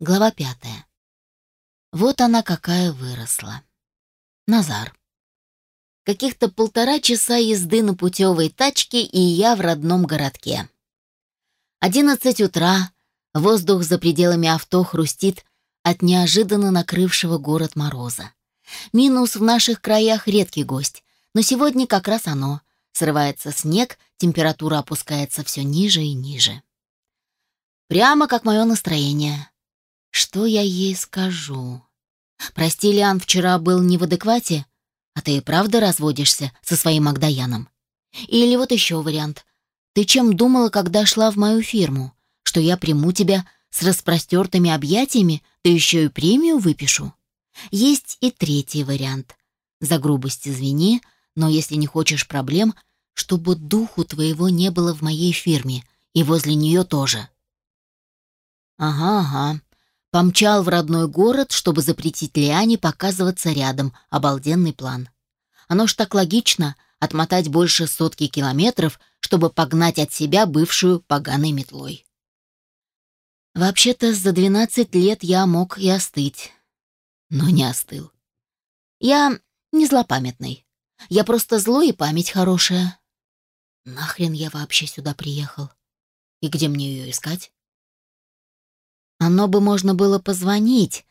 Глава пятая. Вот она какая выросла. Назар. Каких-то полтора часа езды на путевой тачке, и я в родном городке. Одиннадцать утра, воздух за пределами авто хрустит от неожиданно накрывшего город мороза. Минус в наших краях редкий гость, но сегодня как раз оно. Срывается снег, температура опускается все ниже и ниже. Прямо как мое настроение. Что я ей скажу? Прости, Лиан, вчера был не в адеквате, а ты и правда разводишься со своим Агдаяном? Или вот еще вариант. Ты чем думала, когда шла в мою фирму? Что я приму тебя с распростертыми объятиями, да еще и премию выпишу? Есть и третий вариант. За грубость извини, но если не хочешь проблем, чтобы духу твоего не было в моей фирме и возле нее тоже. Ага, ага. Помчал в родной город, чтобы запретить Лиане показываться рядом. Обалденный план. Оно ж так логично отмотать больше сотки километров, чтобы погнать от себя бывшую поганой метлой. Вообще-то за 12 лет я мог и остыть, но не остыл. Я не злопамятный. Я просто злой и память хорошая. Нахрен я вообще сюда приехал? И где мне ее искать? Оно бы можно было позвонить,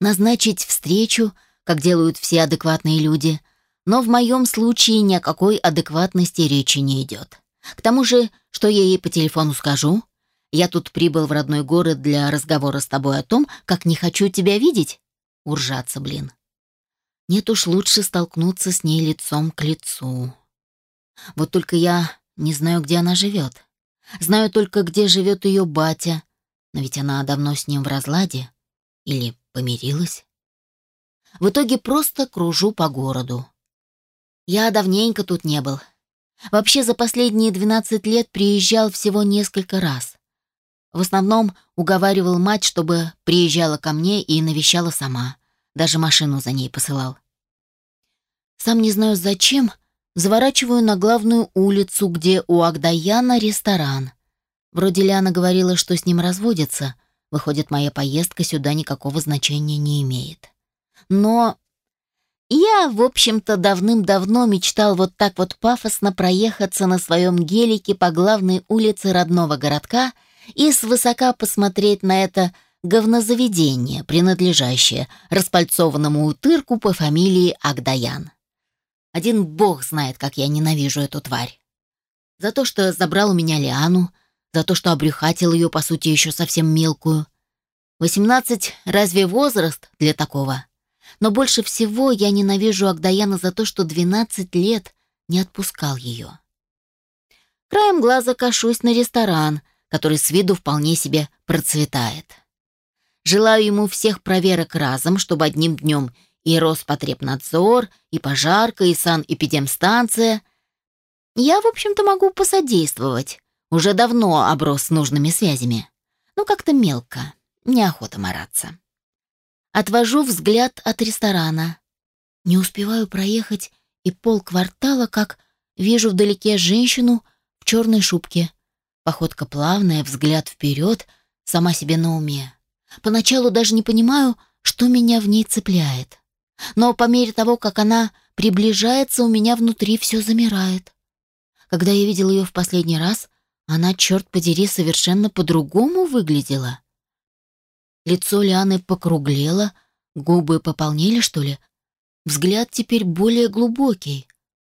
назначить встречу, как делают все адекватные люди, но в моем случае ни о какой адекватности речи не идет. К тому же, что я ей по телефону скажу? Я тут прибыл в родной город для разговора с тобой о том, как не хочу тебя видеть? Уржаться, блин. Нет уж лучше столкнуться с ней лицом к лицу. Вот только я не знаю, где она живет. Знаю только, где живет ее батя, но ведь она давно с ним в разладе. Или помирилась? В итоге просто кружу по городу. Я давненько тут не был. Вообще за последние 12 лет приезжал всего несколько раз. В основном уговаривал мать, чтобы приезжала ко мне и навещала сама. Даже машину за ней посылал. Сам не знаю зачем, заворачиваю на главную улицу, где у Агдаяна ресторан. Вроде Ляна говорила, что с ним разводится. Выходит, моя поездка сюда никакого значения не имеет. Но я, в общем-то, давным-давно мечтал вот так вот пафосно проехаться на своем гелике по главной улице родного городка и свысока посмотреть на это говнозаведение, принадлежащее распальцованному утырку по фамилии Агдаян. Один бог знает, как я ненавижу эту тварь. За то, что забрал у меня Лиану, за то, что обрюхатил ее, по сути, еще совсем мелкую. Восемнадцать — разве возраст для такого? Но больше всего я ненавижу Агдаяна за то, что двенадцать лет не отпускал ее. Краем глаза кашусь на ресторан, который с виду вполне себе процветает. Желаю ему всех проверок разом, чтобы одним днем и Роспотребнадзор, и пожарка, и санэпидемстанция. Я, в общем-то, могу посодействовать, уже давно оброс нужными связями. Ну, как-то мелко, неохота мараться. Отвожу взгляд от ресторана. Не успеваю проехать и полквартала, как вижу вдалеке женщину в черной шубке. Походка плавная, взгляд вперед, сама себе на уме. Поначалу даже не понимаю, что меня в ней цепляет. Но по мере того, как она приближается, у меня внутри все замирает. Когда я видел ее в последний раз, она, черт подери, совершенно по-другому выглядела. Лицо Лианы покруглело, губы пополнели, что ли. Взгляд теперь более глубокий.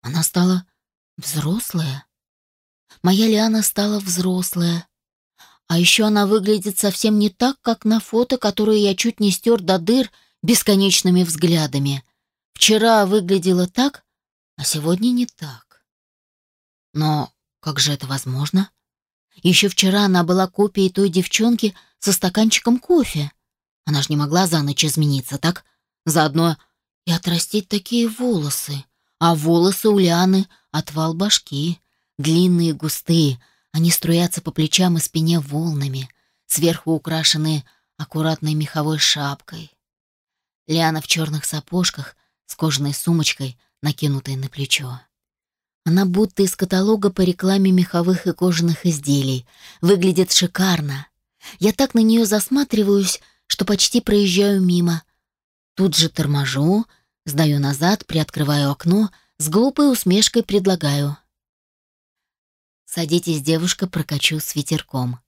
Она стала взрослая. Моя Лиана стала взрослая. А еще она выглядит совсем не так, как на фото, которое я чуть не стер до дыр бесконечными взглядами. Вчера выглядела так, а сегодня не так. Но как же это возможно? Еще вчера она была копией той девчонки со стаканчиком кофе. Она ж не могла за ночь измениться, так? Заодно и отрастить такие волосы. А волосы у Ляны — отвал башки. Длинные, густые, они струятся по плечам и спине волнами, сверху украшенные аккуратной меховой шапкой. Ляна в черных сапожках с кожаной сумочкой, накинутой на плечо. Она будто из каталога по рекламе меховых и кожаных изделий. Выглядит шикарно. Я так на нее засматриваюсь, что почти проезжаю мимо. Тут же торможу, сдаю назад, приоткрываю окно, с глупой усмешкой предлагаю. «Садитесь, девушка, прокачу с ветерком».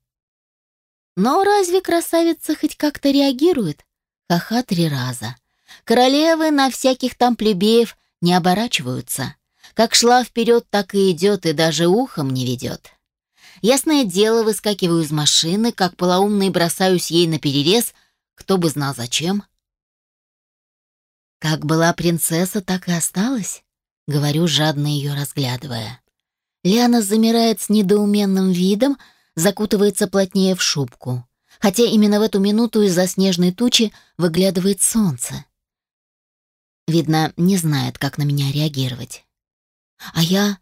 Но разве красавица хоть как-то реагирует? Ха-ха три раза. Королевы на всяких там плебеев не оборачиваются. Как шла вперед, так и идет, и даже ухом не ведет. Ясное дело, выскакиваю из машины, как полоумный бросаюсь ей на перерез, кто бы знал зачем. Как была принцесса, так и осталась, говорю, жадно ее разглядывая. Лиана замирает с недоуменным видом, закутывается плотнее в шубку. Хотя именно в эту минуту из-за снежной тучи выглядывает солнце. Видно, не знает, как на меня реагировать. А я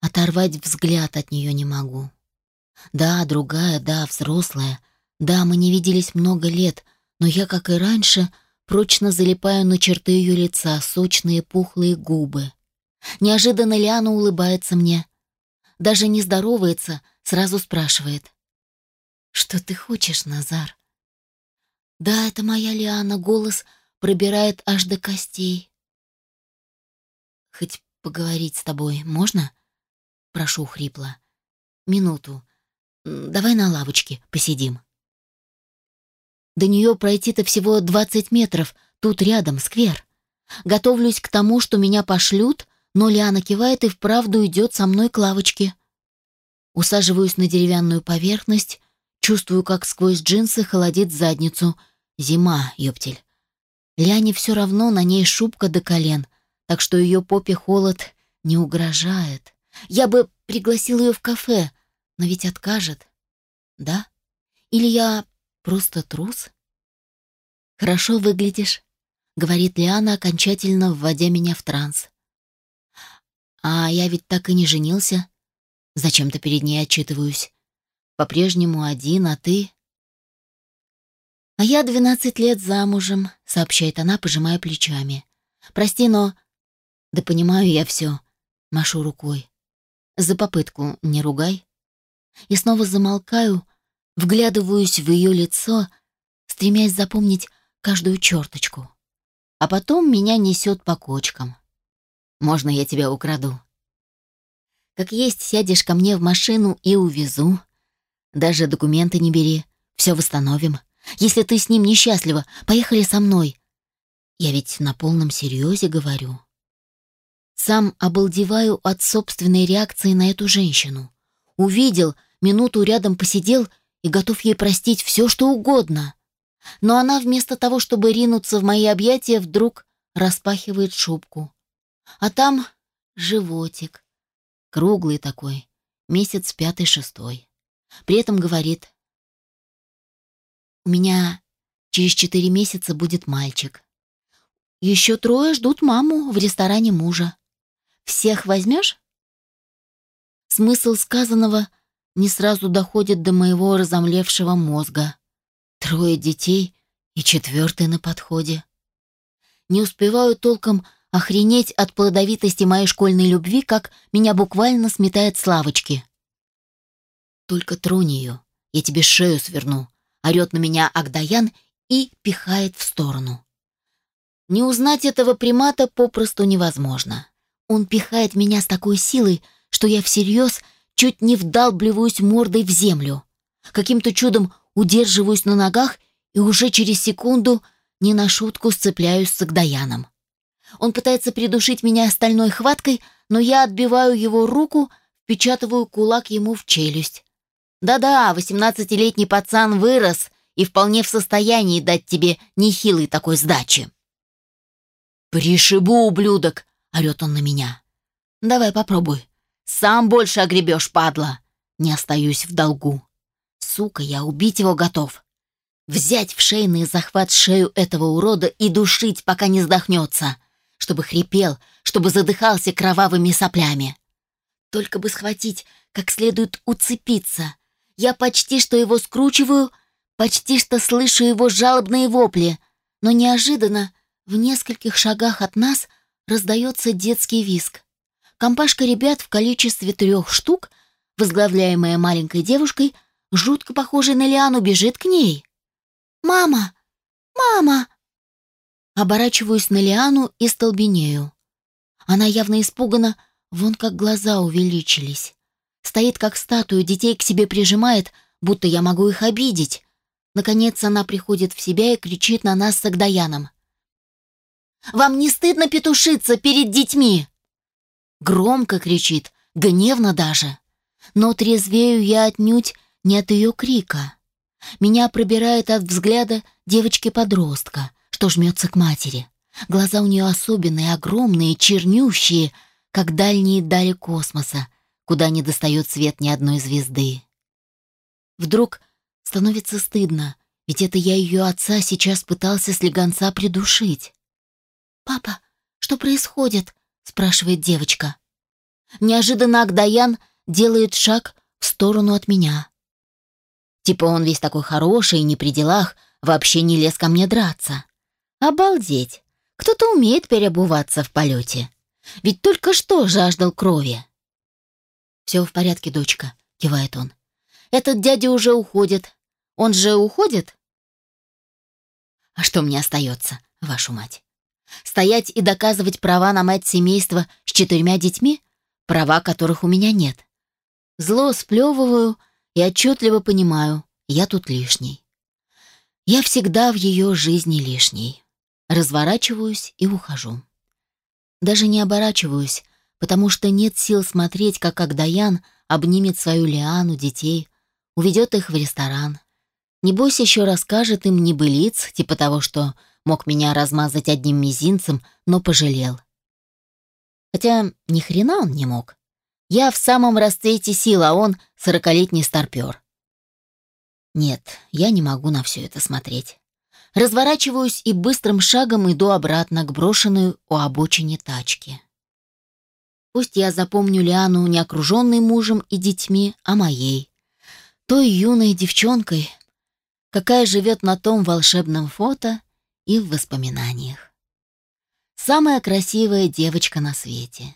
оторвать взгляд от нее не могу. Да, другая, да, взрослая. Да, мы не виделись много лет, но я, как и раньше, прочно залипаю на черты ее лица, сочные пухлые губы. Неожиданно Лиана улыбается мне. Даже не здоровается, сразу спрашивает. «Что ты хочешь, Назар?» «Да, это моя Лиана, голос пробирает аж до костей». «Хоть поговорить с тобой можно?» Прошу хрипло. «Минуту. Давай на лавочке посидим». До нее пройти-то всего двадцать метров, тут рядом сквер. Готовлюсь к тому, что меня пошлют, но Лиана кивает и вправду идет со мной к лавочке. Усаживаюсь на деревянную поверхность, чувствую, как сквозь джинсы холодит задницу. Зима, ёптель. Ляне все равно на ней шубка до колен, так что ее попе холод не угрожает. Я бы пригласил ее в кафе, но ведь откажет. Да? Или я просто трус? Хорошо выглядишь, говорит Лиана, окончательно вводя меня в транс. А я ведь так и не женился. Зачем-то перед ней отчитываюсь. По-прежнему один, а ты? А я двенадцать лет замужем, сообщает она, пожимая плечами. Прости, но... Да понимаю я все. Машу рукой. За попытку не ругай. И снова замолкаю, вглядываюсь в ее лицо, стремясь запомнить каждую черточку. А потом меня несет по кочкам. Можно я тебя украду? Как есть, сядешь ко мне в машину и увезу. Даже документы не бери, все восстановим. Если ты с ним несчастлива, поехали со мной. Я ведь на полном серьезе говорю. Сам обалдеваю от собственной реакции на эту женщину. Увидел, минуту рядом посидел и готов ей простить все, что угодно. Но она вместо того, чтобы ринуться в мои объятия, вдруг распахивает шубку. А там животик. Круглый такой, месяц пятый-шестой. При этом говорит, «У меня через четыре месяца будет мальчик. Еще трое ждут маму в ресторане мужа. Всех возьмешь?» Смысл сказанного не сразу доходит до моего разомлевшего мозга. Трое детей и четвертый на подходе. Не успеваю толком охренеть от плодовитости моей школьной любви, как меня буквально сметает с лавочки. «Только тронь ее, я тебе шею сверну», — орет на меня Агдаян и пихает в сторону. Не узнать этого примата попросту невозможно. Он пихает меня с такой силой, что я всерьез чуть не вдалбливаюсь мордой в землю. Каким-то чудом удерживаюсь на ногах и уже через секунду не на шутку сцепляюсь с Агдаяном. Он пытается придушить меня стальной хваткой, но я отбиваю его руку, впечатываю кулак ему в челюсть. Да-да, восемнадцатилетний пацан вырос и вполне в состоянии дать тебе нехилой такой сдачи. «Пришибу, ублюдок!» — орет он на меня. «Давай попробуй. Сам больше огребешь, падла!» Не остаюсь в долгу. Сука, я убить его готов. Взять в шейный захват шею этого урода и душить, пока не сдохнется чтобы хрипел, чтобы задыхался кровавыми соплями. Только бы схватить, как следует уцепиться. Я почти что его скручиваю, почти что слышу его жалобные вопли, но неожиданно в нескольких шагах от нас раздается детский виск. Компашка ребят в количестве трех штук, возглавляемая маленькой девушкой, жутко похожей на Лиану, бежит к ней. «Мама!» «Мама!» Оборачиваюсь на Лиану и столбенею. Она явно испугана, вон как глаза увеличились. Стоит как статуя, детей к себе прижимает, будто я могу их обидеть. Наконец она приходит в себя и кричит на нас с Агдаяном. «Вам не стыдно петушиться перед детьми?» Громко кричит, гневно даже. Но трезвею я отнюдь не от ее крика. Меня пробирает от взгляда девочки-подростка, что жмется к матери. Глаза у нее особенные, огромные, чернющие, как дальние дали космоса, куда не достает свет ни одной звезды. Вдруг становится стыдно, ведь это я ее отца сейчас пытался слегонца придушить. «Папа, что происходит?» — спрашивает девочка. Неожиданно Агдаян делает шаг в сторону от меня. Типа он весь такой хороший и не при делах, вообще не лез ко мне драться. Обалдеть! Кто-то умеет переобуваться в полете. Ведь только что жаждал крови. «Все в порядке, дочка», — кивает он. «Этот дядя уже уходит. Он же уходит?» «А что мне остается, вашу мать? Стоять и доказывать права на мать семейства с четырьмя детьми, права которых у меня нет? Зло сплевываю и отчетливо понимаю, я тут лишний. Я всегда в ее жизни лишний. Разворачиваюсь и ухожу. Даже не оборачиваюсь, потому что нет сил смотреть, как Агдаян обнимет свою Лиану, детей, уведет их в ресторан. Небось еще расскажет им небылиц, типа того, что мог меня размазать одним мизинцем, но пожалел. Хотя ни хрена он не мог. Я в самом расцвете сил, а он сорокалетний старпер. Нет, я не могу на все это смотреть. Разворачиваюсь и быстрым шагом иду обратно к брошенной у обочине тачке. Пусть я запомню Лиану не окруженной мужем и детьми, а моей. Той юной девчонкой, какая живет на том волшебном фото и в воспоминаниях. Самая красивая девочка на свете.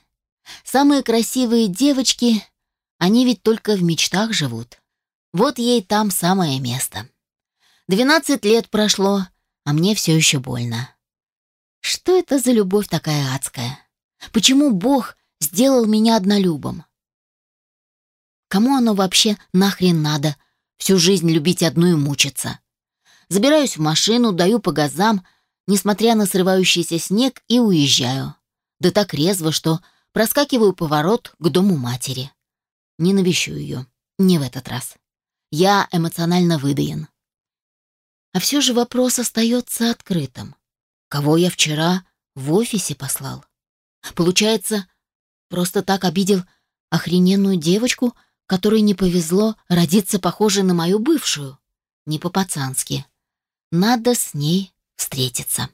Самые красивые девочки, они ведь только в мечтах живут. Вот ей там самое место. Двенадцать лет прошло, а мне все еще больно. Что это за любовь такая адская? Почему Бог сделал меня однолюбом? Кому оно вообще нахрен надо? Всю жизнь любить одну и мучиться. Забираюсь в машину, даю по газам, несмотря на срывающийся снег, и уезжаю. Да так резво, что проскакиваю поворот к дому матери. Не навещу ее. Не в этот раз. Я эмоционально выдаен. А все же вопрос остается открытым. Кого я вчера в офисе послал? Получается, просто так обидел охрененную девочку, которой не повезло родиться похожей на мою бывшую. Не по-пацански. Надо с ней встретиться.